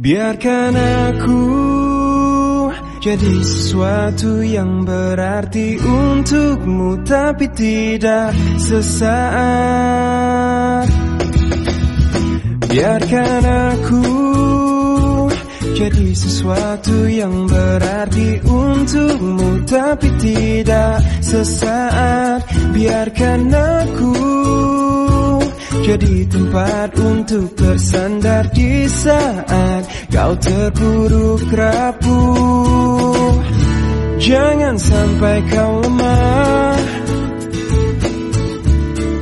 Biarkan aku jadi sesuatu yang berarti untukmu tapi tidak sesaat. Biarkan aku jadi sesuatu yang berarti untukmu tapi tidak sesaat. Biarkan aku jadi tempat untuk bersandar di saat kau terpuruk rapuh Jangan sampai kau lemah.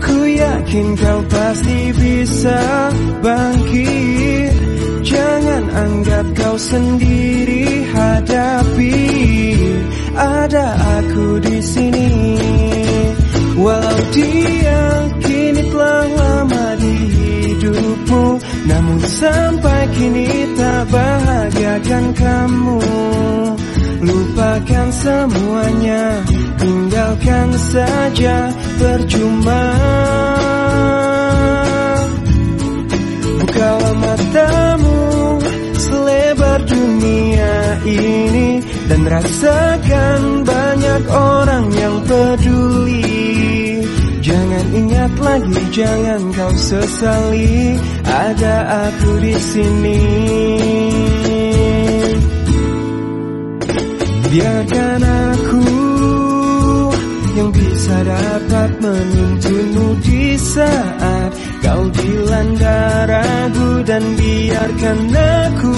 Ku yakin kau pasti bisa bangkit. Jangan anggap kau sendiri hadapi. Ada aku di sini Walau dia kini telah lama di hidupmu Namun sampai kini tak bahagiakan kamu. Lupakan semuanya Tinggalkan saja percuma. Bukalah matamu selebar dunia ini Dan rasakan banyak orang yang peduli ingat lagi, jangan kau sesali Ada aku di sini Biarkan aku yang bisa dapat menuntunmu di saat kau dilanda ragu dan biarkan aku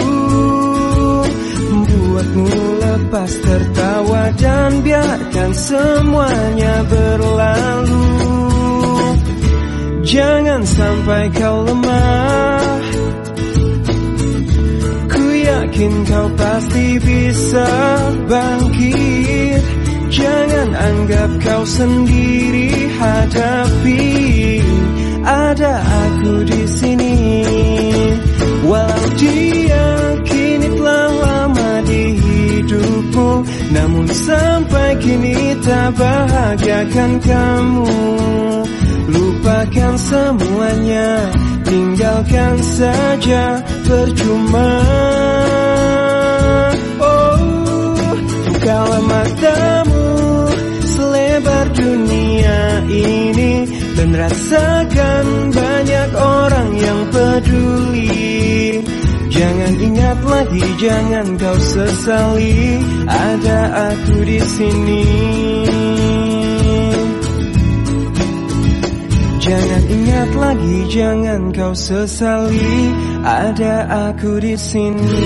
membuatmu lepas tertawa dan biarkan semuanya berlalu. Jangan sampai kau lemah. Ku yakin kau pasti bisa bangkit. Jangan anggap kau sendiri hadapi. Ada aku di sini. Walau dia kini telah lama di hidupmu Namun sampai kini tak bahagiakan kamu Lupakan semuanya Tinggalkan saja percuma. Oh, bukalah matamu Selebar dunia ini Dan rasakan banyak orang yang peduli. Jangan ingat lagi, jangan kau sesali Ada aku di sini Jangan ingat lagi, jangan kau sesali, ada aku di sini.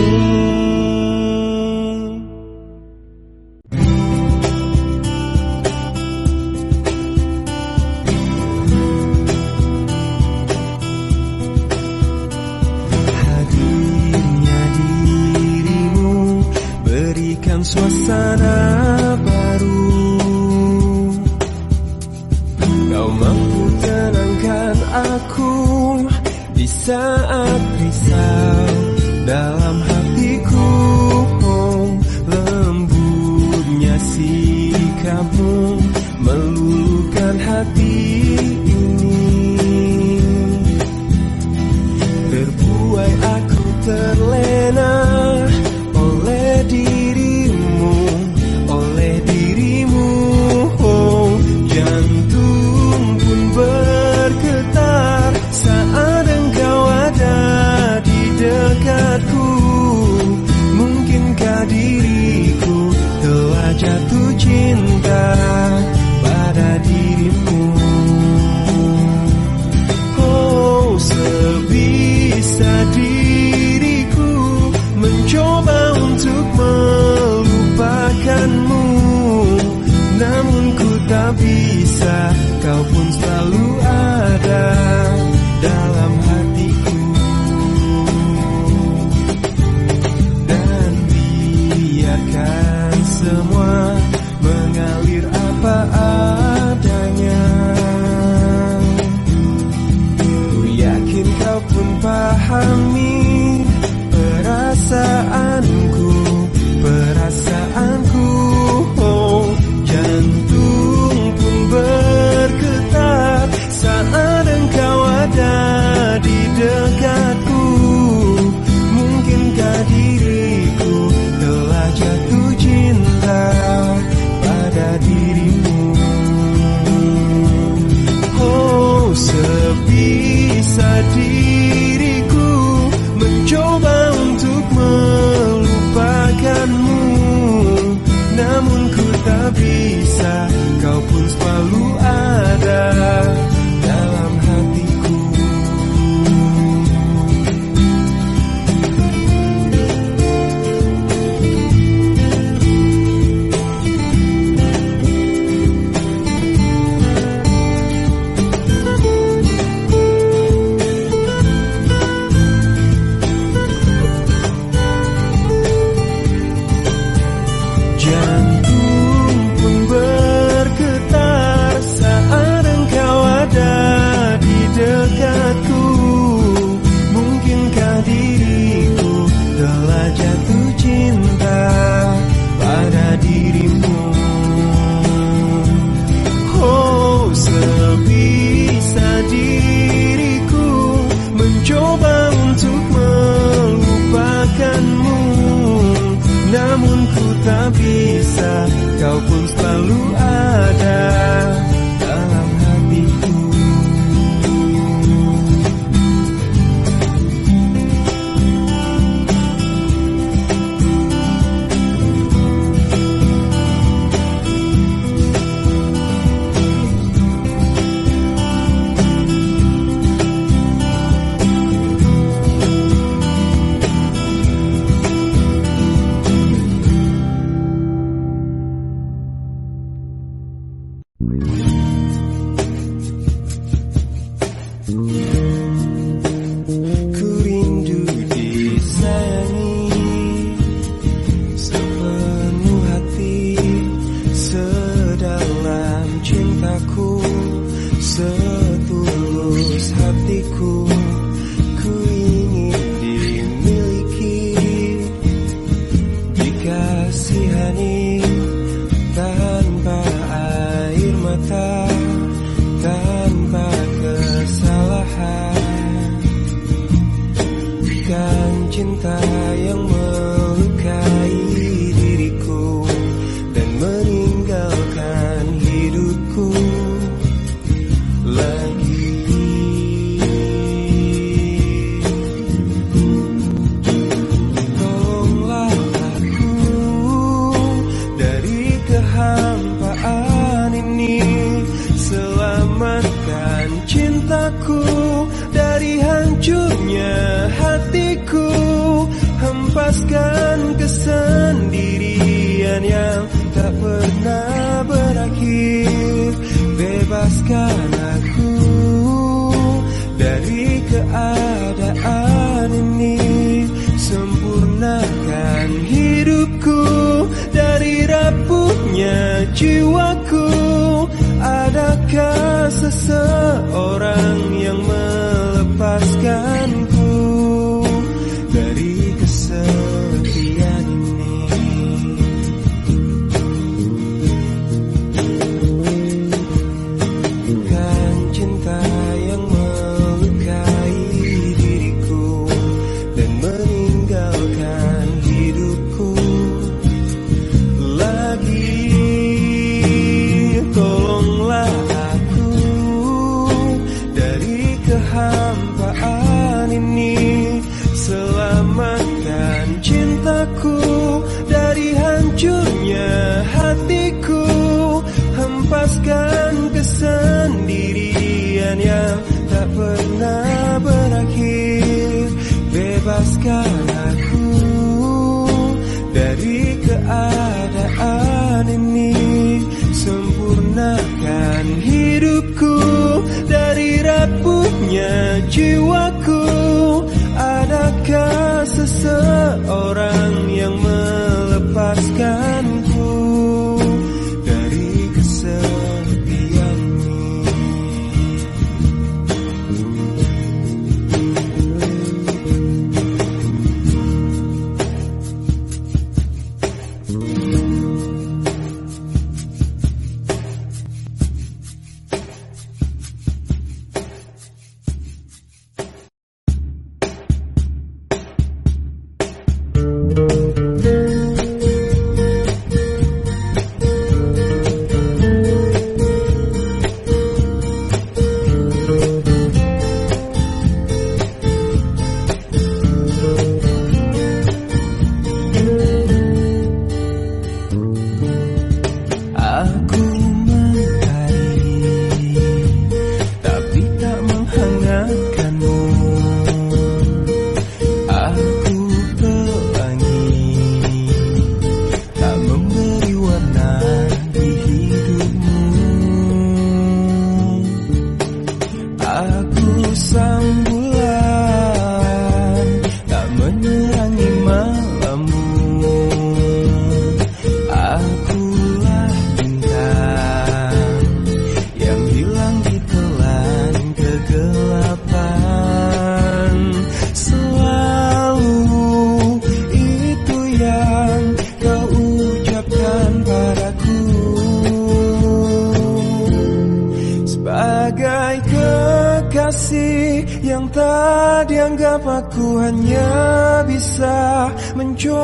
aku salah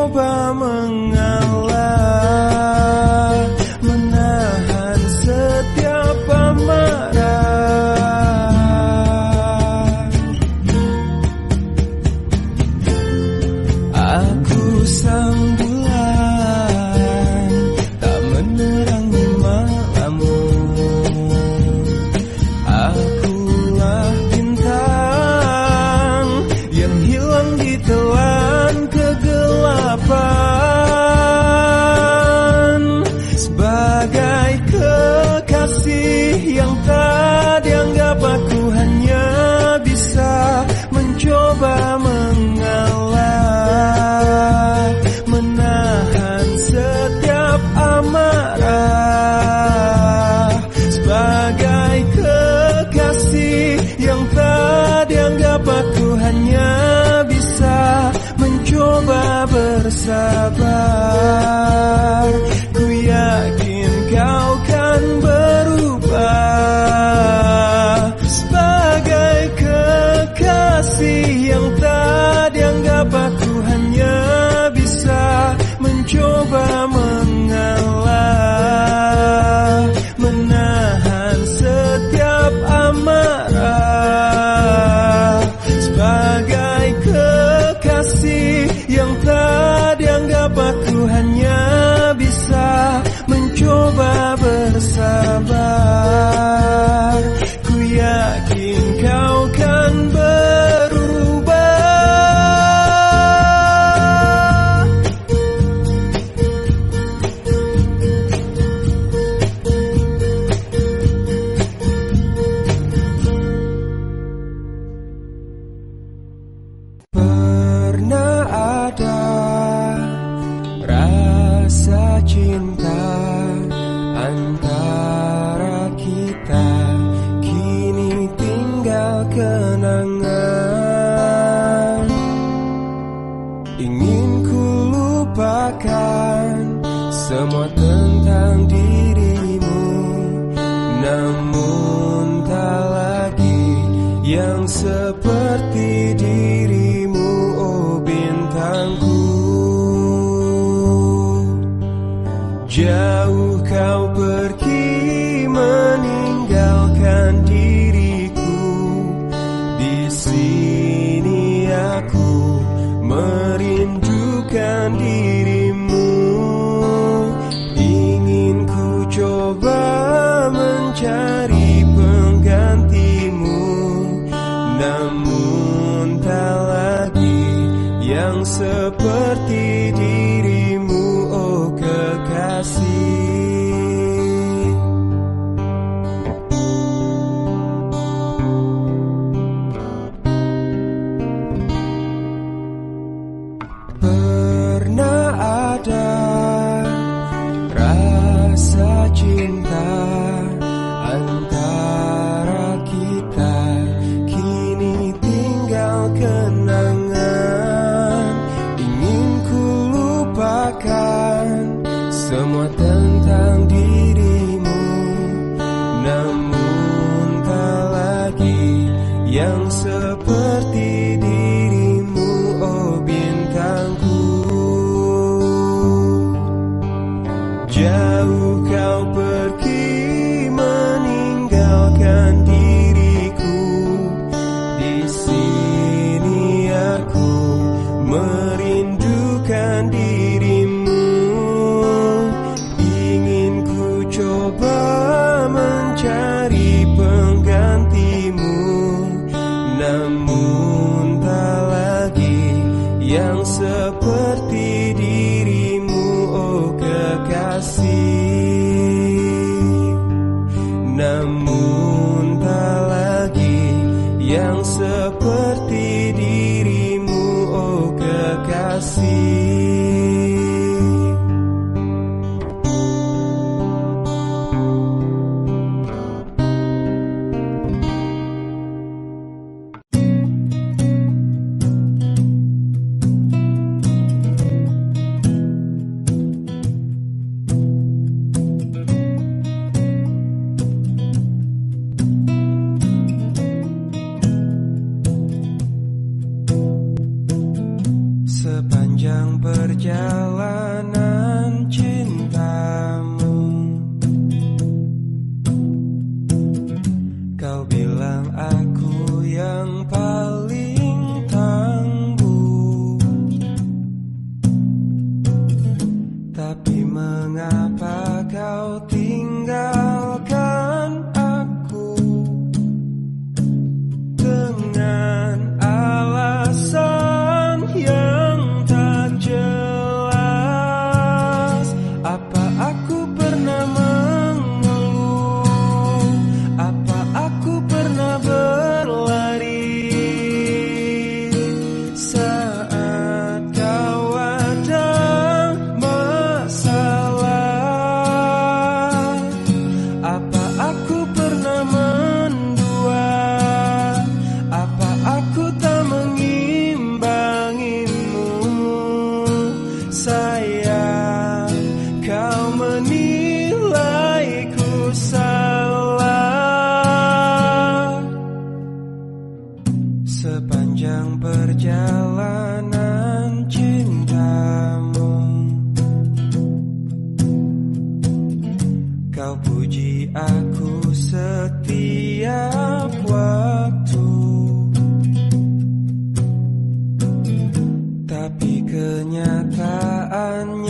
mencoba mengalah seperti dirimu oh kekasih kenyataannya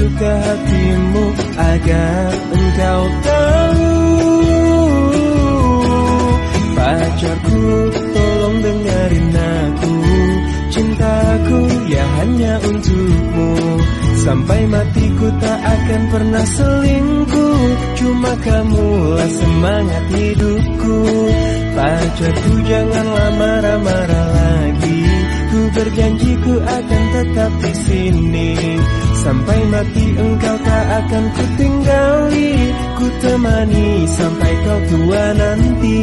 sesuka hatimu Agar engkau tahu. Pacarku tolong dengerin aku. Cintaku ya hanya untukmu. Sampai matiku tak akan pernah selingkuh. Cuma kamulah semangat hidupku. Pacarku janganlah marah-marah lagi. Ku berjanji ku akan tetap di sini Sampai mati engkau tak akan ku tinggali Ku temani sampai kau tua nanti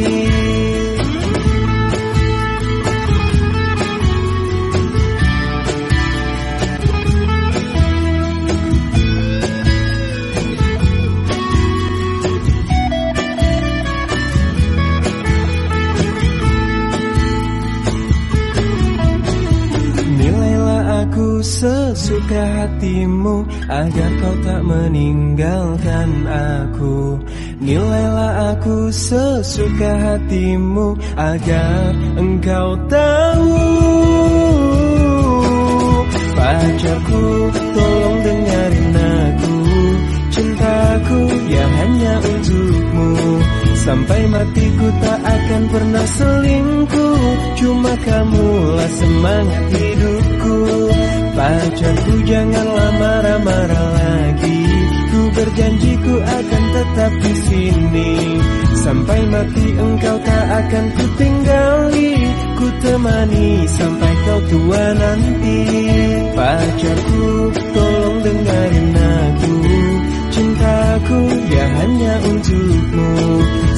sesuka hatimu Agar kau tak meninggalkan aku. Nilailah aku sesuka hatimu Agar engkau tahu. Pacarku tolong dengarin aku. Cintaku ya hanya untukmu. Sampai matiku tak akan pernah selingkuh. Cuma kamulah semangat hidupku Pacarku janganlah marah-marah lagi. Ku berjanji ku akan tetap di sini. Sampai mati engkau tak akan ku tinggali Ku temani sampai kau tua nanti. Pacarku tolong dengarin aku. Cintaku ya hanya untukmu.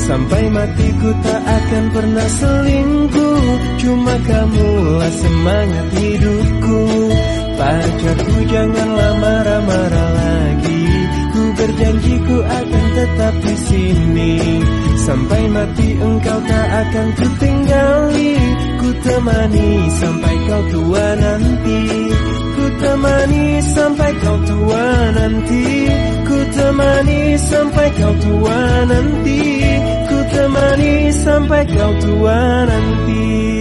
Sampai matiku tak akan pernah selingkuh. Cuma kamulah semangat hidupku Pacarku janganlah marah-marah lagi. Ku berjanji ku akan tetap di sini. Sampai mati engkau tak akan ku tinggali Ku temani sampai kau tua nanti. Ku temani sampai kau tua nanti. Ku temani sampai kau tua nanti. Ku temani sampai kau tua nanti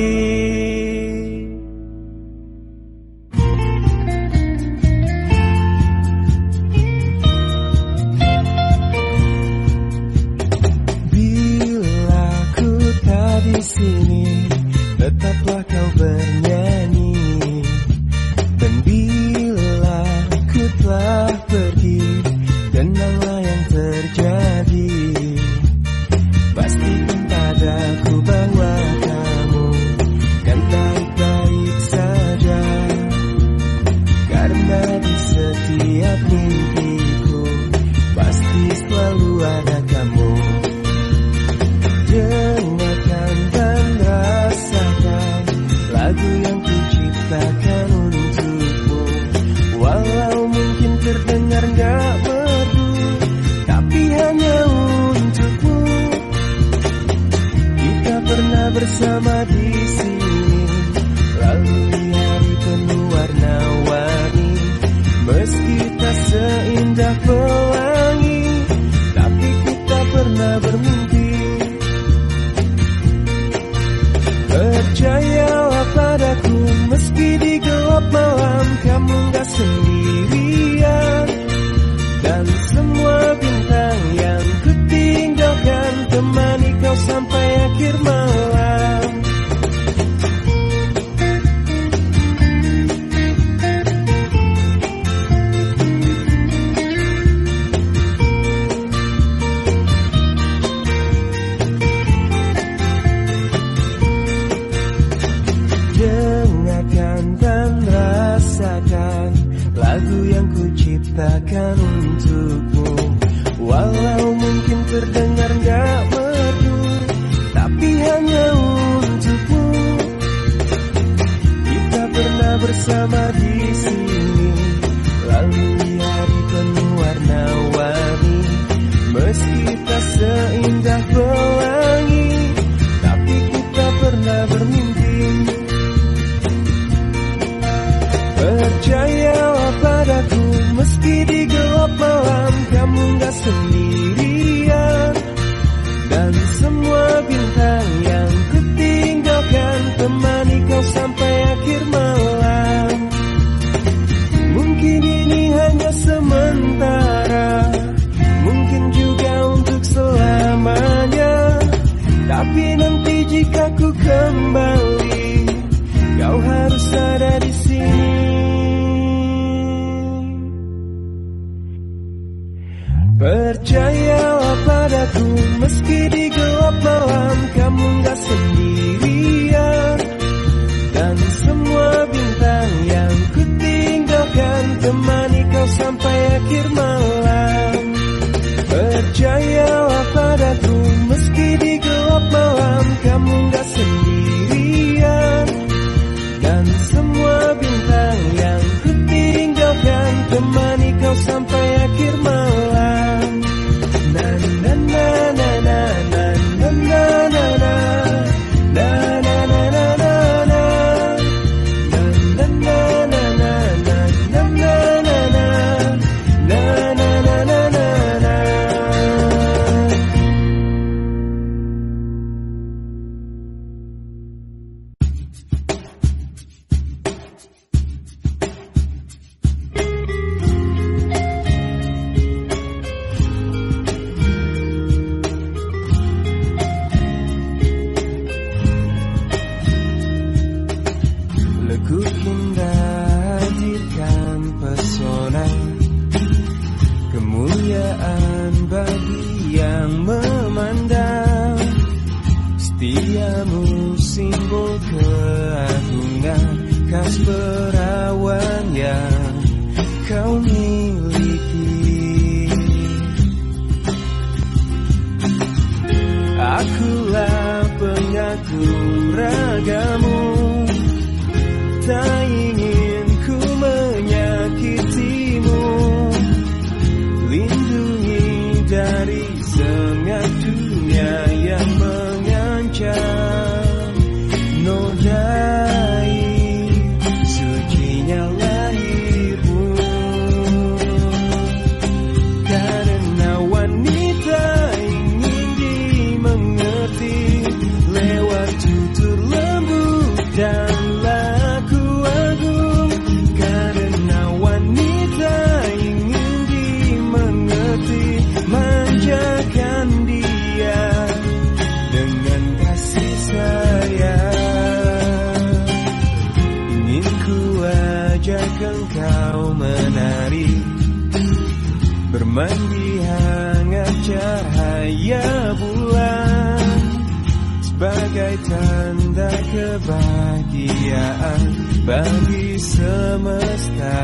Bagi semesta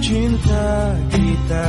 cinta kita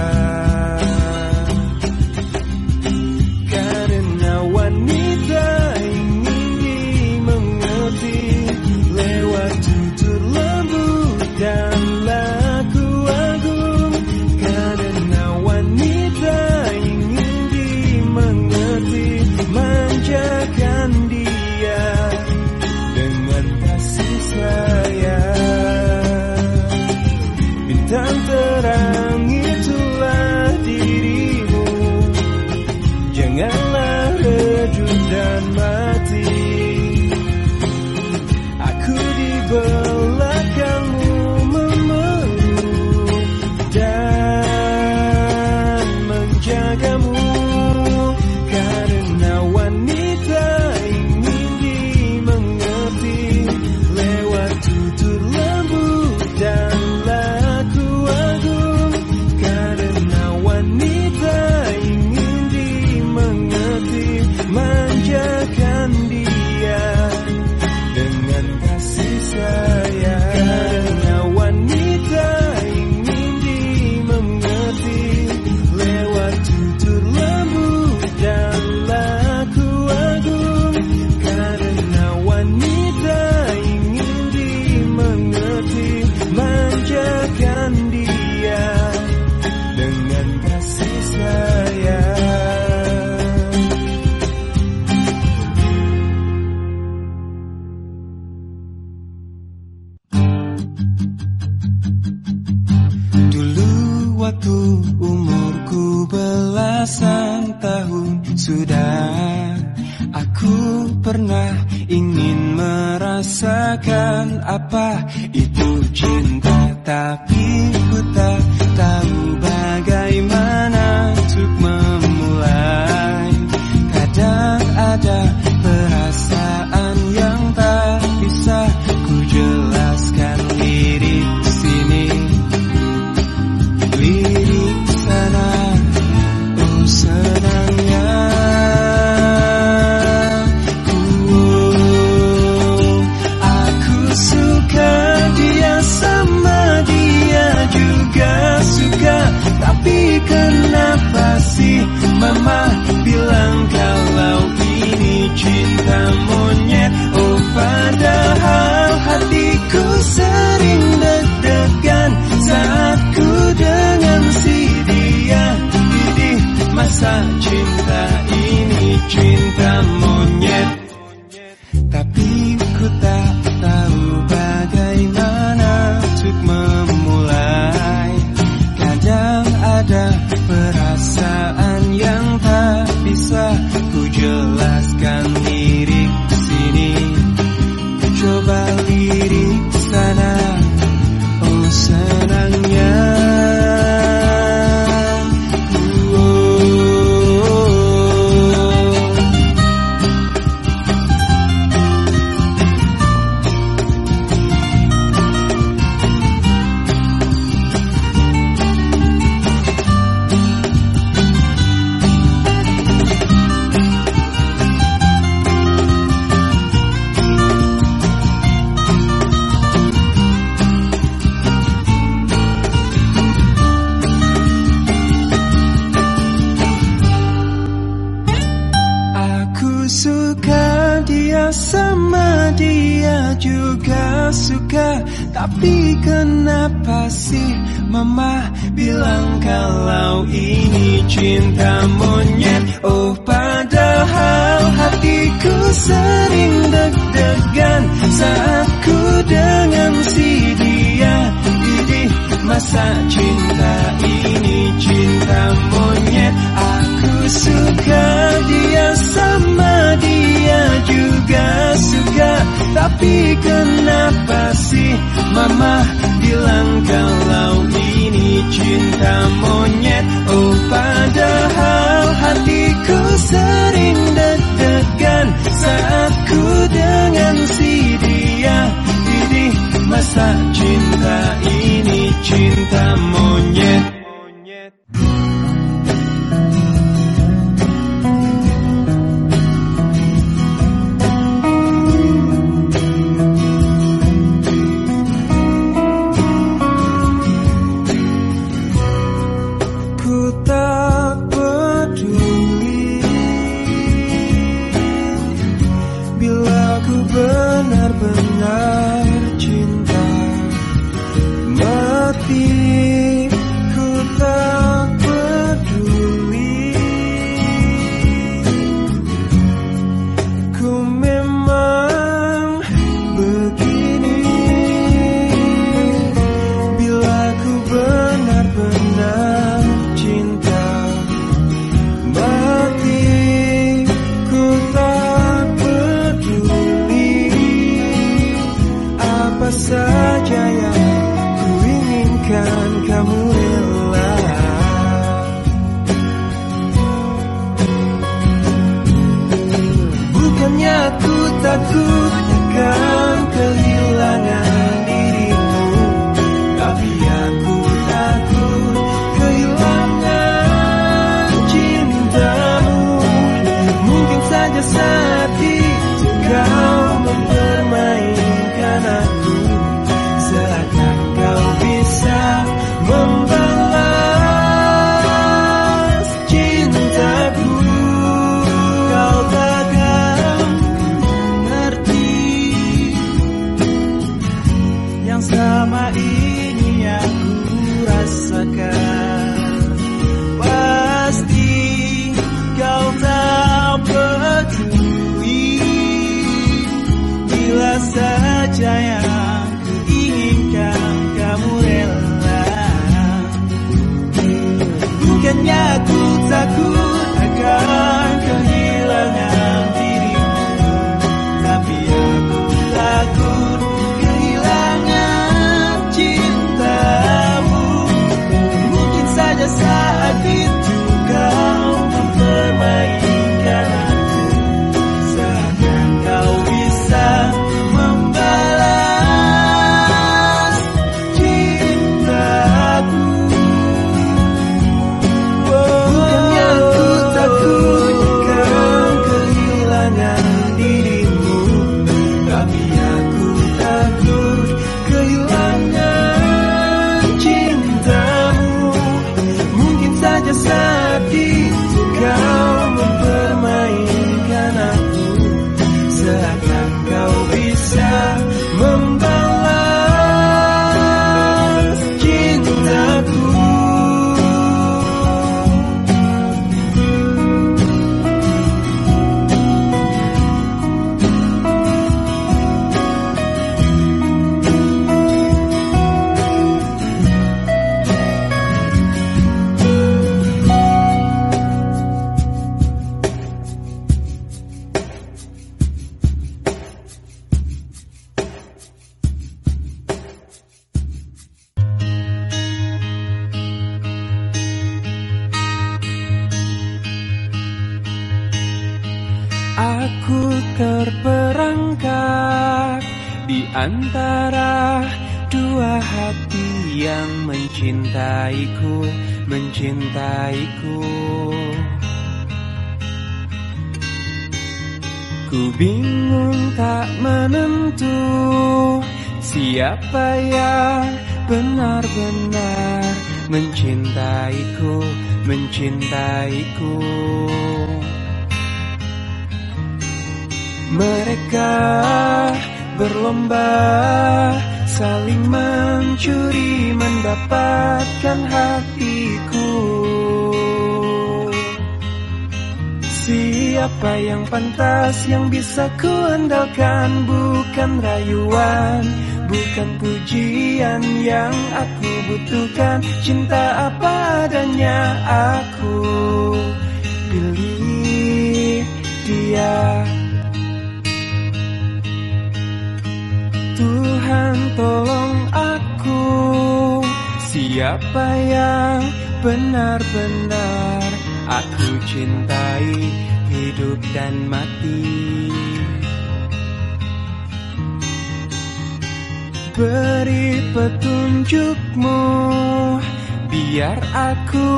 Biar aku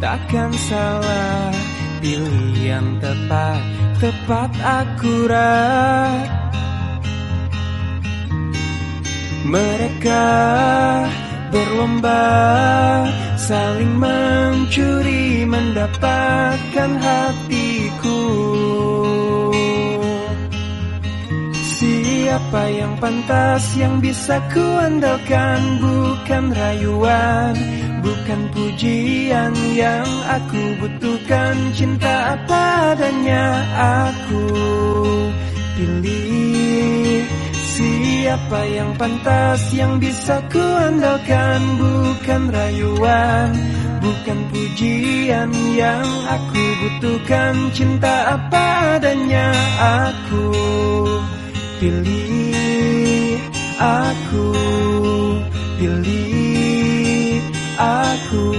takkan salah Pilih yang tepat, tepat akurat. Mereka berlomba saling mencuri mendapatkan hatiku. Siapa yang pantas yang bisa ku andalkan bukan rayuan Bukan pujian yang aku butuhkan. Cinta apa adanya aku pilih. Siapa yang pantas yang bisa ku andalkan. Bukan rayuan Bukan pujian yang aku butuhkan. Cinta apa adanya aku Pilih. Aku Pilih aku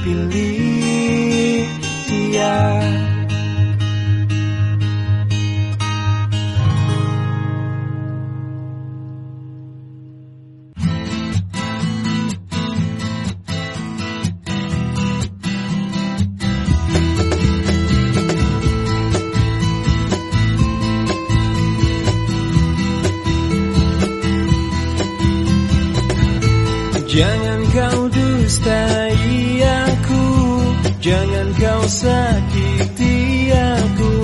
Pilih dia dustai aku Jangan kau sakiti aku.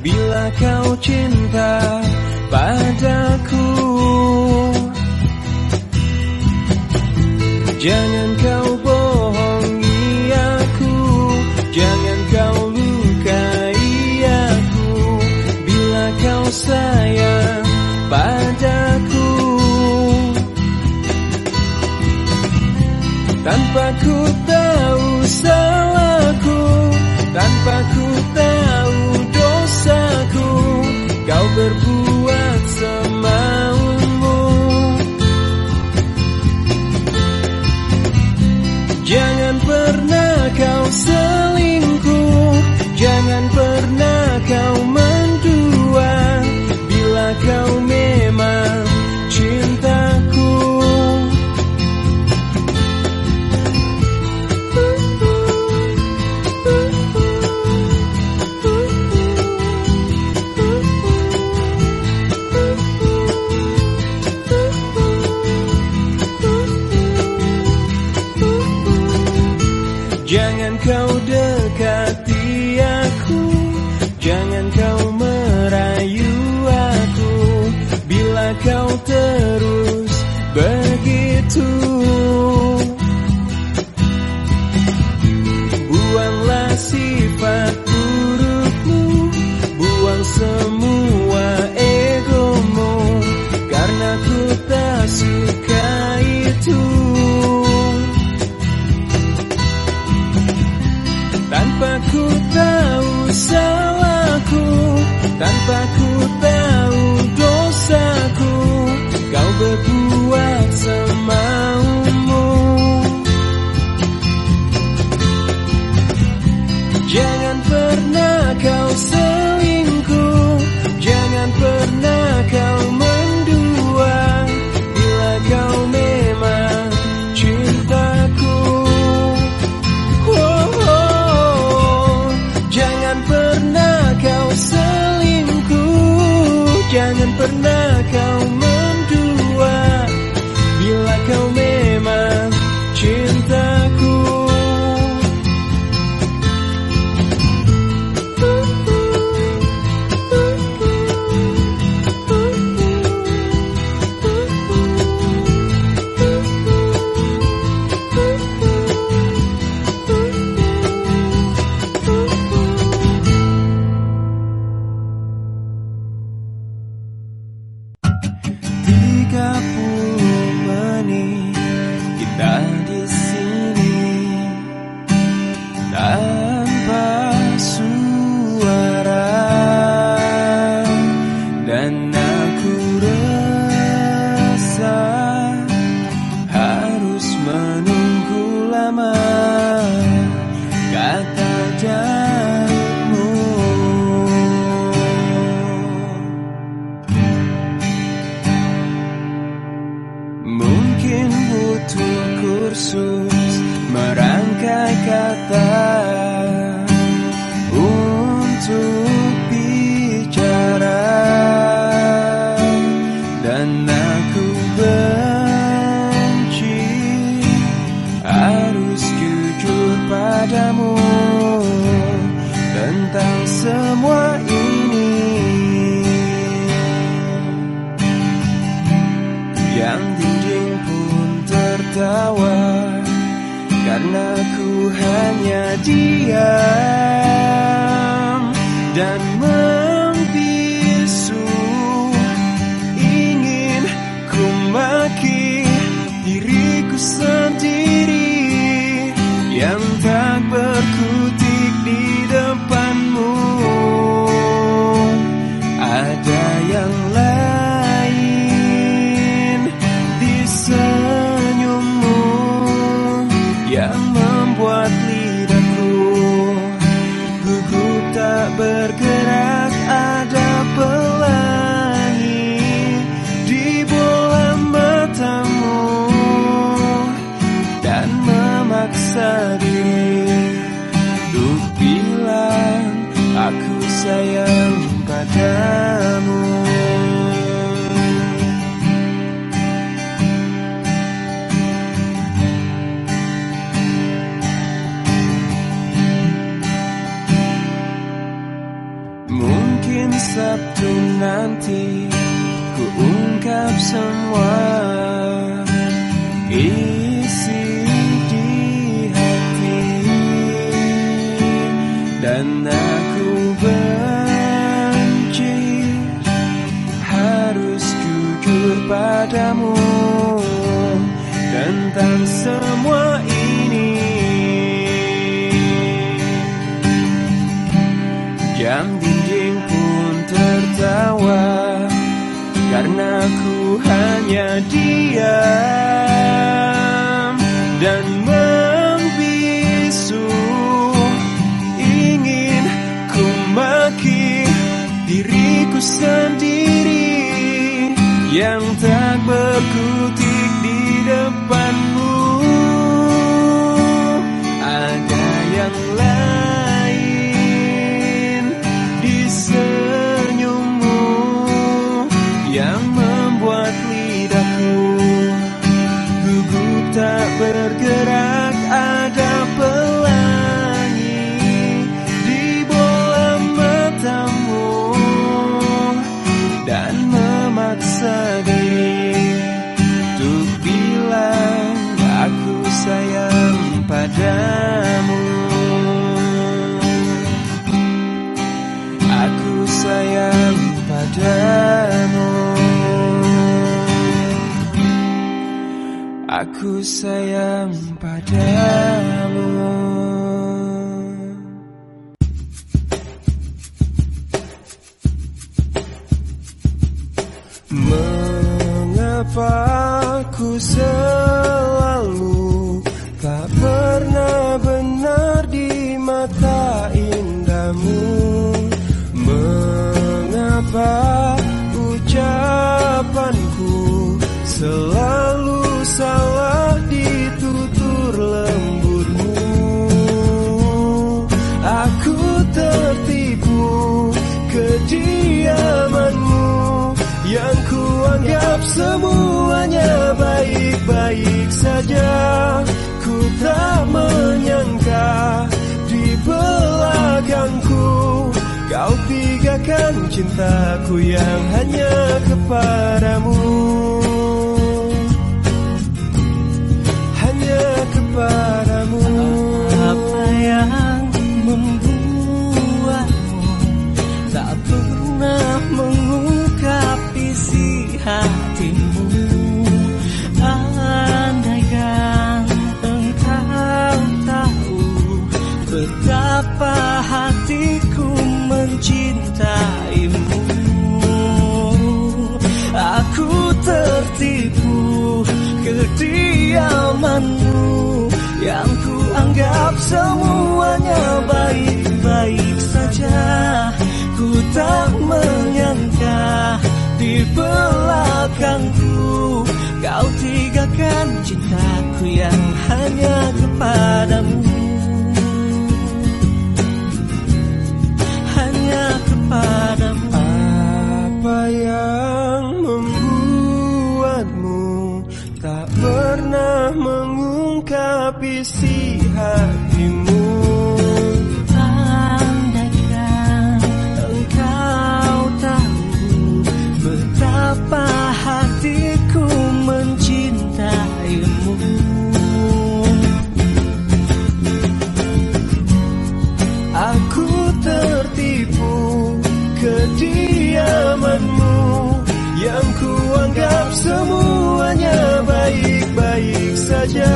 Bila kau cinta padaku Jangan kau bohongi aku. Jangan kau lukai aku. Bila kau sayang padaku Tanpa ku tahu salahku Tanpa ku tahu dosaku Kau berbuat Jangan pernah hanya diam dan membisu. Ingin ku maki diriku sendiri Yang tak berkutik. sedih Untuk bilang aku sayang padamu. Aku sayang padamu. Aku sayang padamu. Kenapa ku selalu tak pernah benar di mata indahmu? Mengapa ucapanku selalu salah baik-baik saja. Ku tak menyangka di belakangku Kau tinggalkan cintaku yang hanya kepadamu. Hanya kepadamu. Apa yang membuatmu Tak pernah mengungkap isi hatimu Betapa hatiku mencintaimu? Aku tertipu kediamanmu Yang ku anggap semuanya baik-baik saja. Ku tak menyangka di belakangku Kau tinggalkan cintaku yang hanya kepadamu saja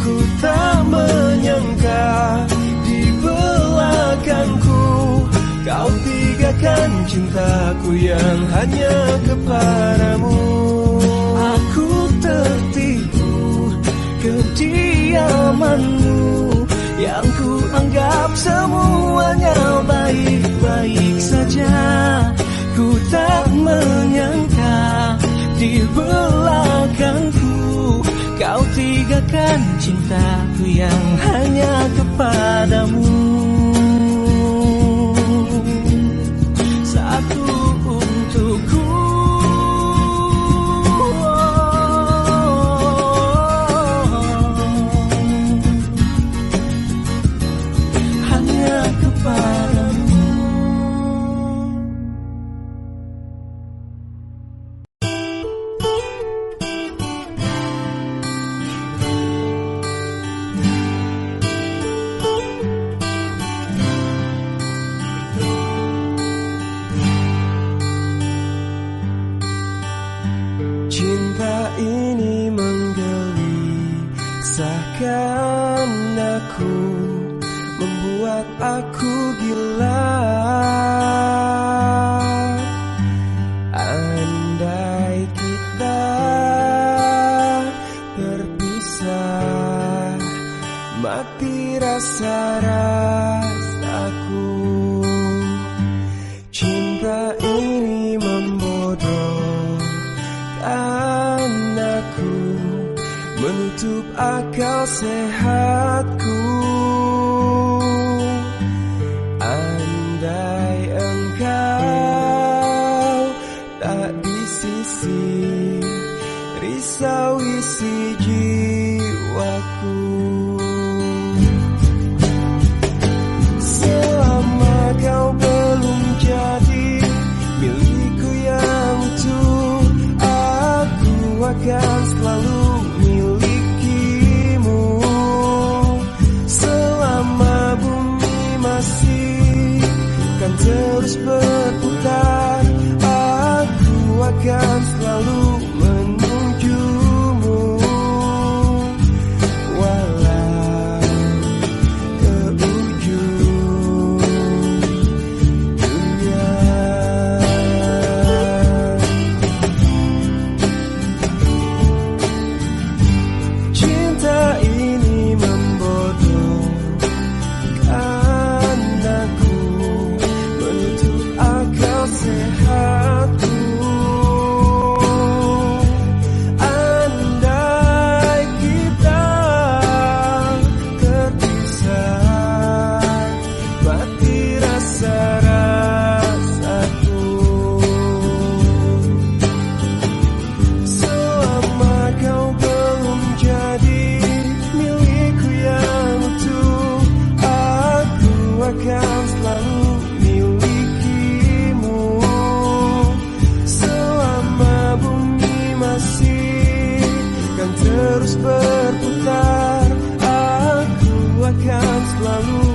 Ku tak menyangka di belakangku Kau tinggalkan cintaku yang hanya kepadamu. Aku tertipu kediamanmu Yang ku anggap semuanya baik-baik saja. Ku tak menyangka di belakangku Kau tinggalkan cintaku yang hanya kepadamu terus berputar Aku akan selalu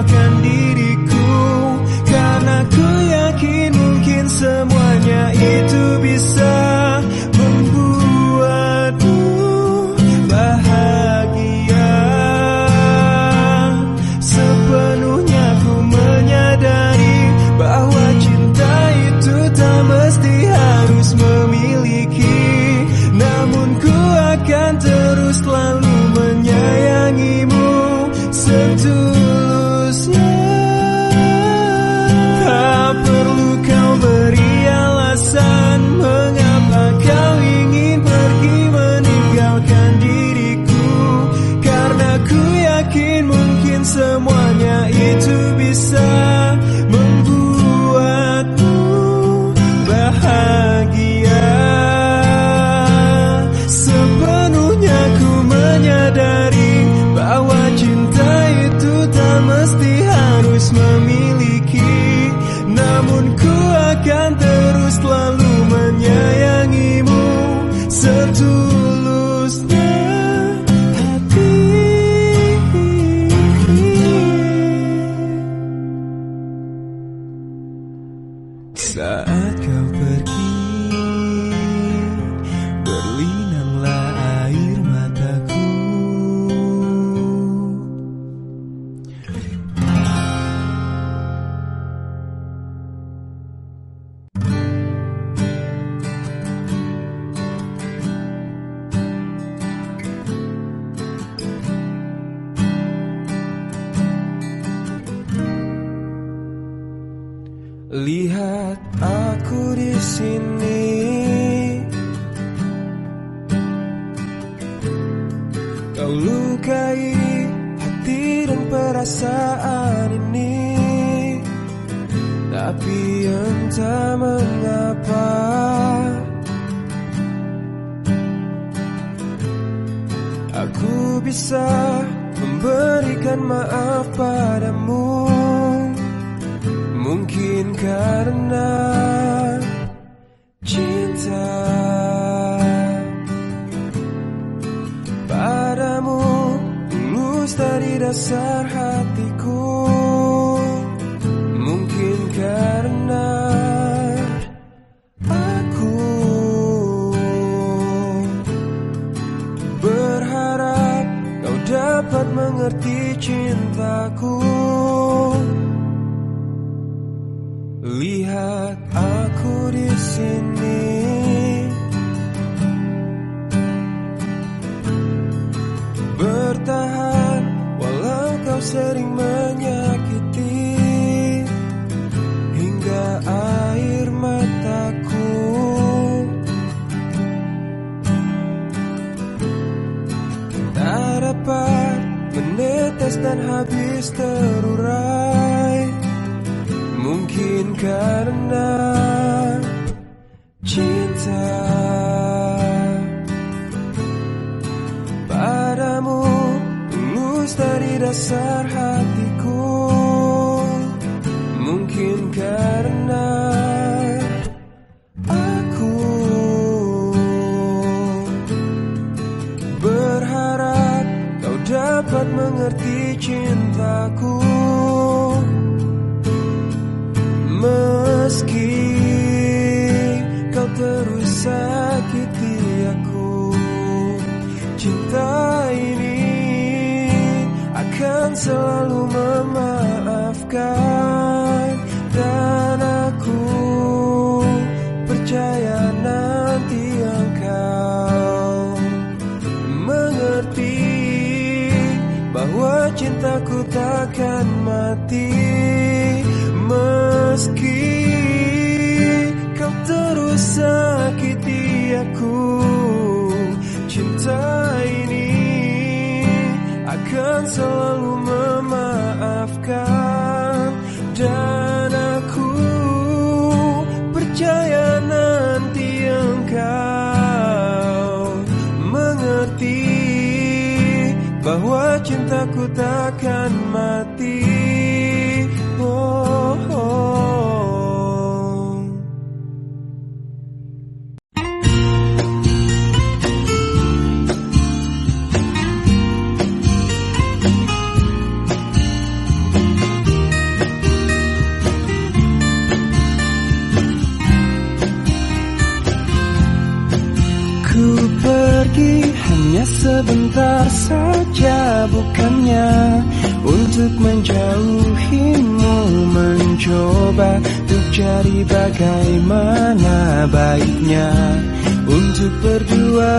meninggalkan diriku Mungkin karena takkan mati. Meski kau terus sakiti aku Cinta ini akan selalu memaafkan. Dan aku percaya nanti engkau mengerti Bahwa cintaku takkan mati sebentar saja Bukannya untuk menjauhimu Mencoba untuk cari bagaimana baiknya. Untuk berdua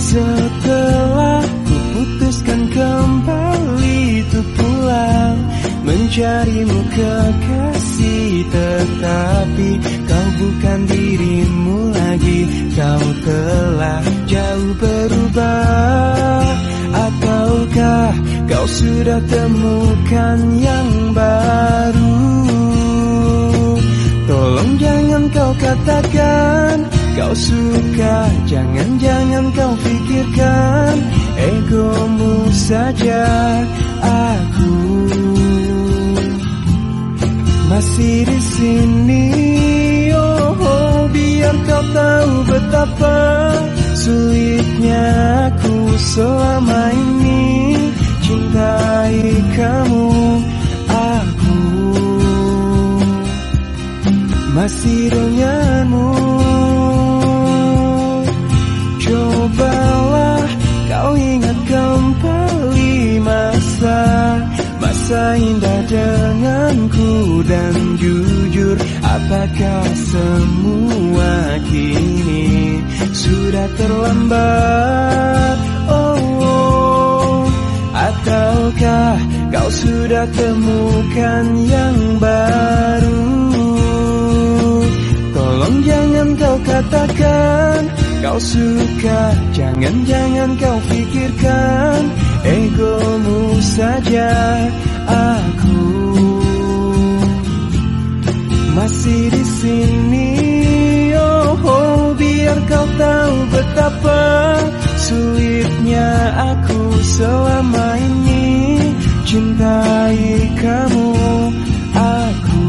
Setelah ku putuskan kembali Untuk pulang Mencarimu kekasih Tetapi kau bukan dirimu lagi. Kau telah jauh berubah. Ataukah kau sudah temukan yang baru? Tolong jangan kau katakan Kau suka. Jangan-jangan kau pikirkan Egomu saja Aku masih di sini oh, oh biar kau tahu betapa sulitnya aku selama ini. Cintai kamu aku. Masih denganmu. Cobalah kau ingat Masa indah denganku dan jujur Apakah semua kini sudah terlambat oh, oh. Ataukah kau sudah temukan yang baru Tolong jangan kau katakan kau suka Jangan-jangan kau pikirkan egomu saja aku masih di sini. Oh, oh biar kau tahu betapa sulitnya aku selama ini. Cintai kamu aku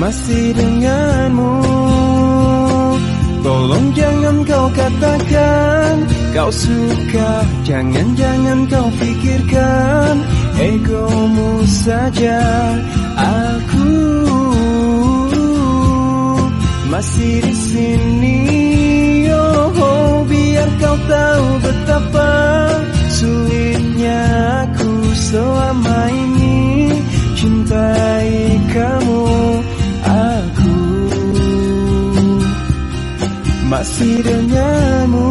masih denganmu. Tolong jangan kau katakan kau suka Jangan-jangan kau pikirkan egomu saja. Aku masih di sini. Oh, oh biar kau tahu betapa sulitnya aku selama ini. Cintai kamu aku masih denganmu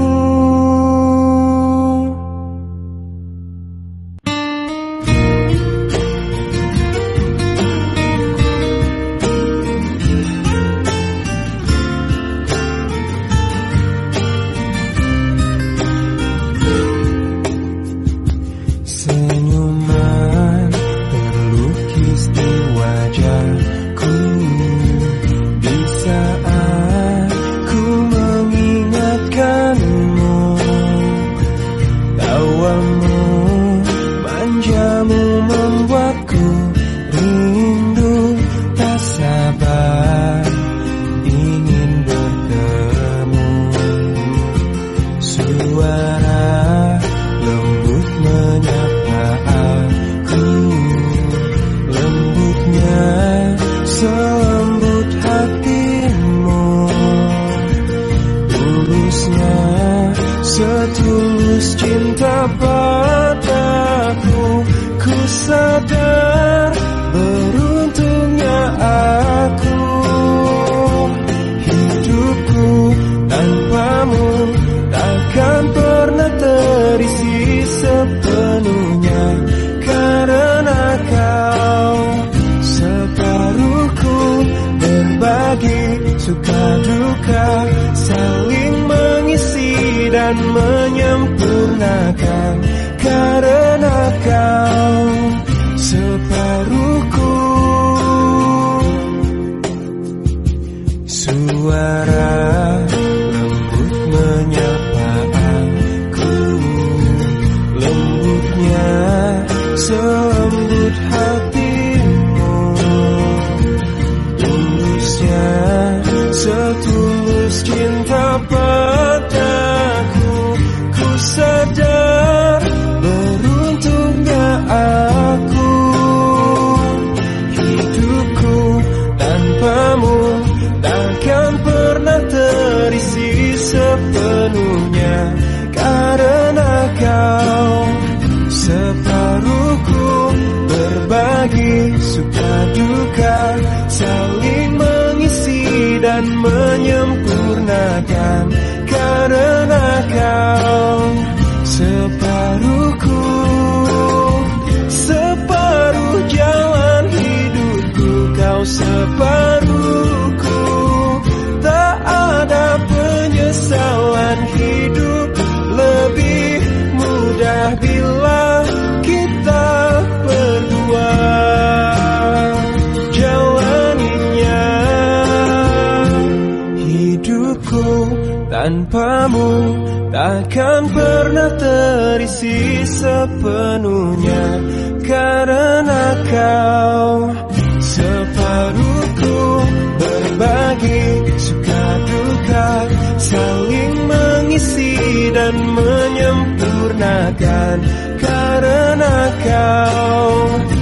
takkan pernah terisi sepenuhnya karena kau. Separuhku berbagi suka duka saling mengisi dan menyempurnakan karena kau.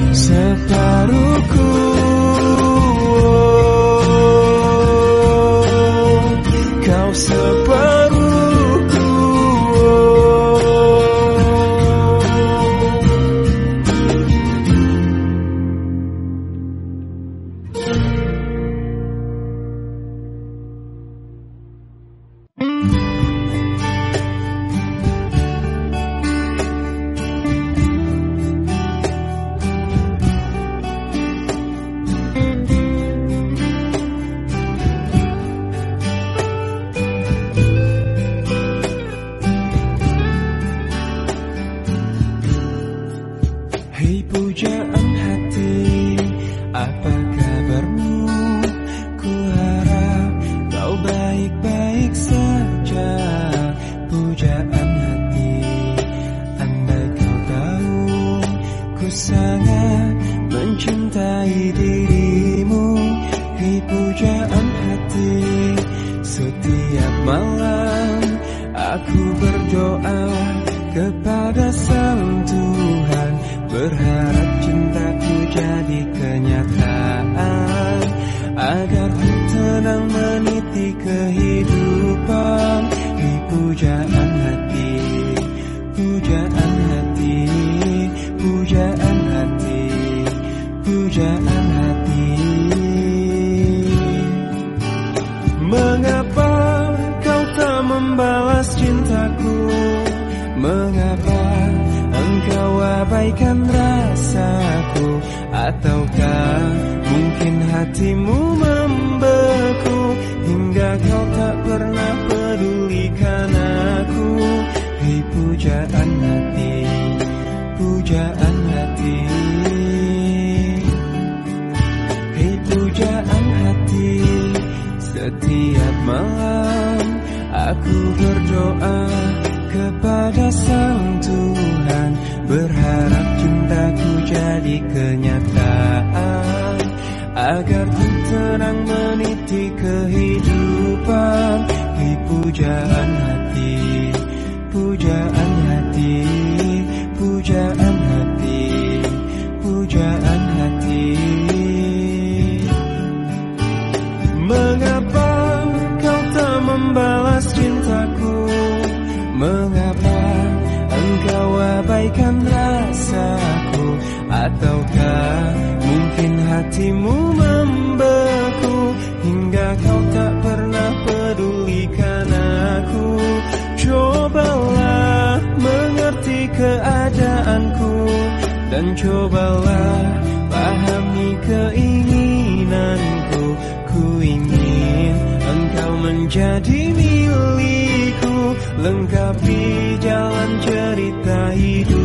Keadaanku. Dan cobalah pahami keinginanku. Ku ingin engkau menjadi milikku. Lengkapi jalan cerita hidupku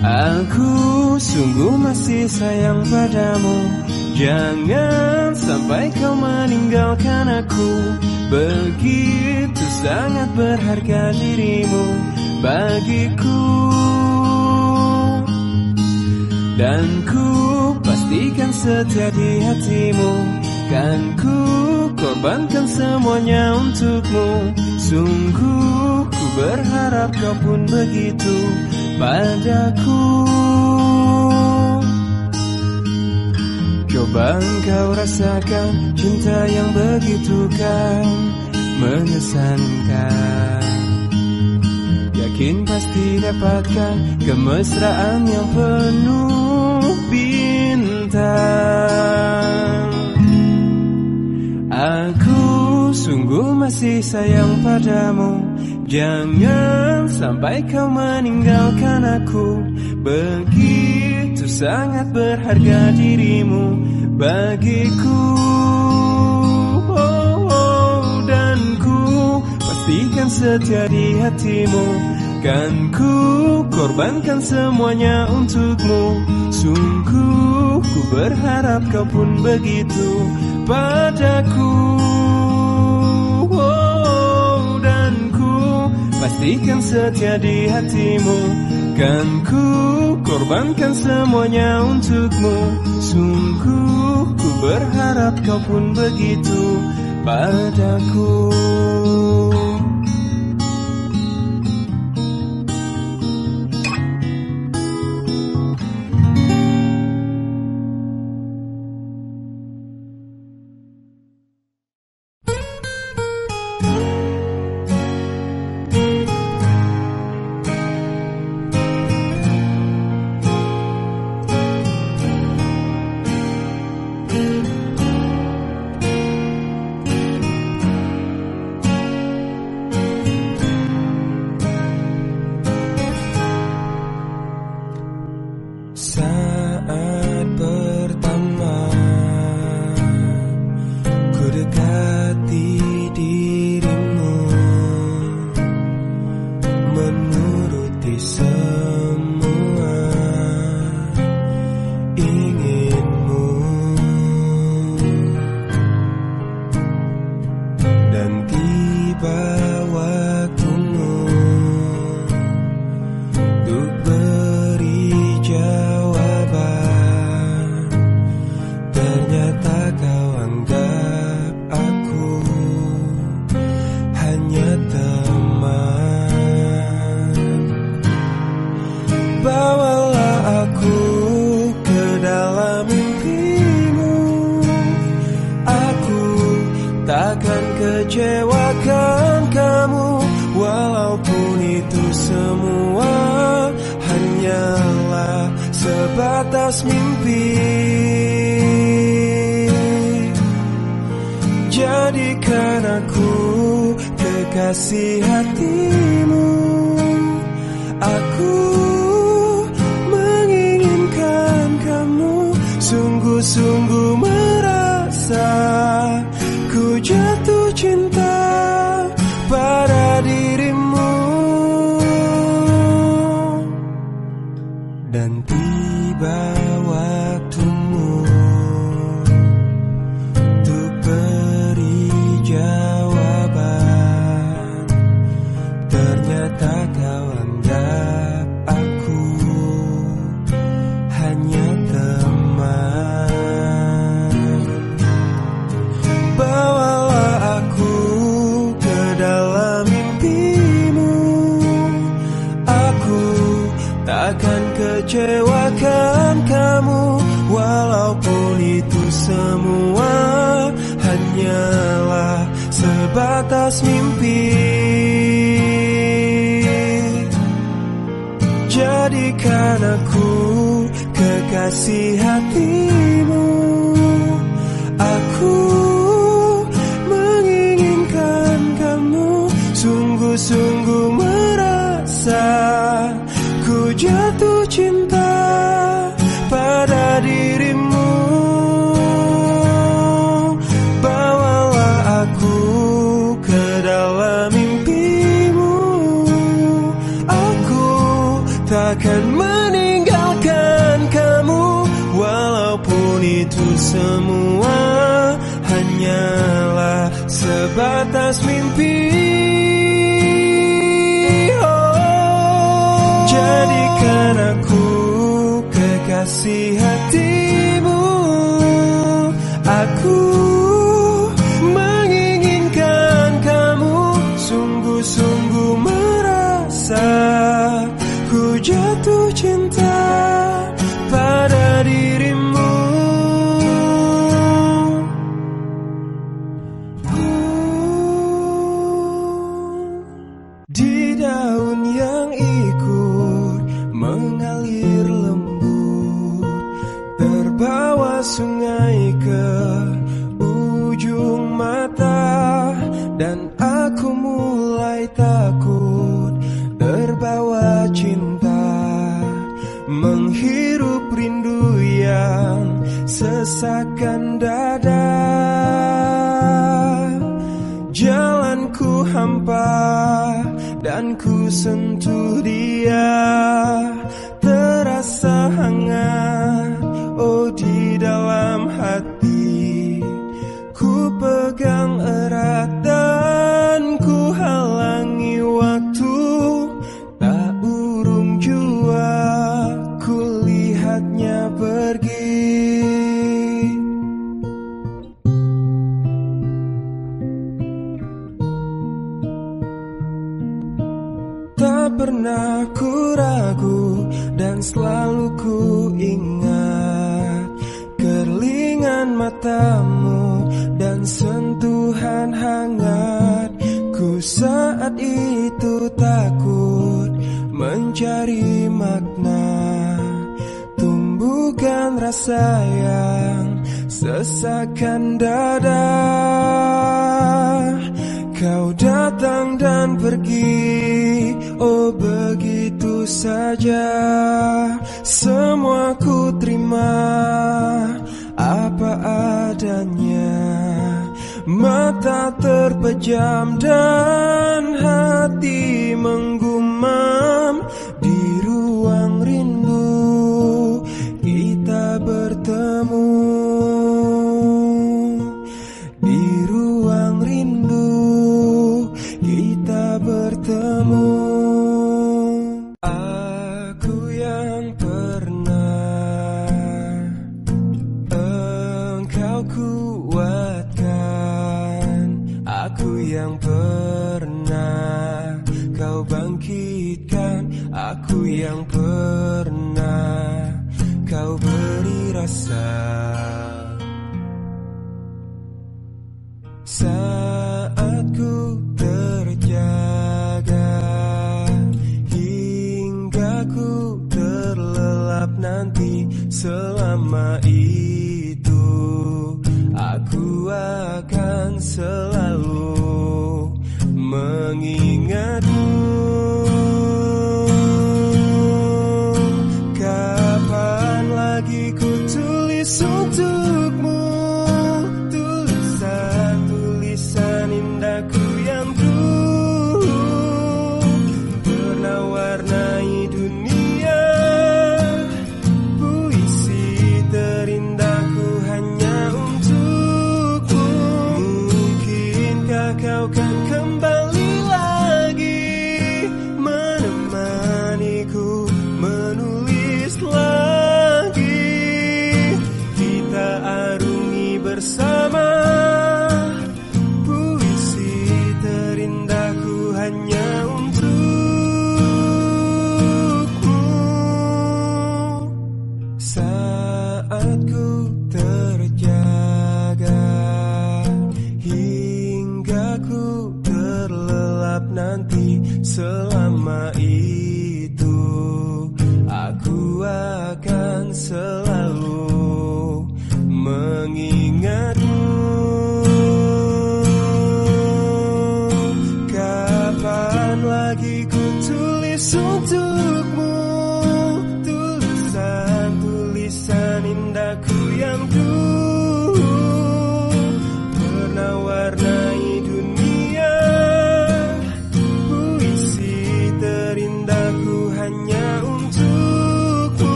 Aku sungguh masih sayang padamu. Jangan sampai kau meninggalkan aku. Begitu sangat berharga dirimu bagiku. Dan ku pastikan setia di hatimu. Kan ku korbankan semuanya untukmu. Sungguh ku berharap kau pun begitu padaku. Coba engkau rasakan cinta yang begitu kan mengesankan. Yakin pasti dapatkan kemesraan yang penuh bintang. Aku sungguh masih sayang padamu Jangan sampai kau meninggalkan aku. Begitu sangat berharga dirimu bagiku. Oh, oh, Dan ku pastikan setia di hatimu. Kan ku korbankan semuanya untukmu. Sungguh ku berharap kau pun begitu padaku pastikan setia di hatimu. Kan ku korbankan semuanya untukmu. Sungguh ku berharap kau pun begitu padaku see ang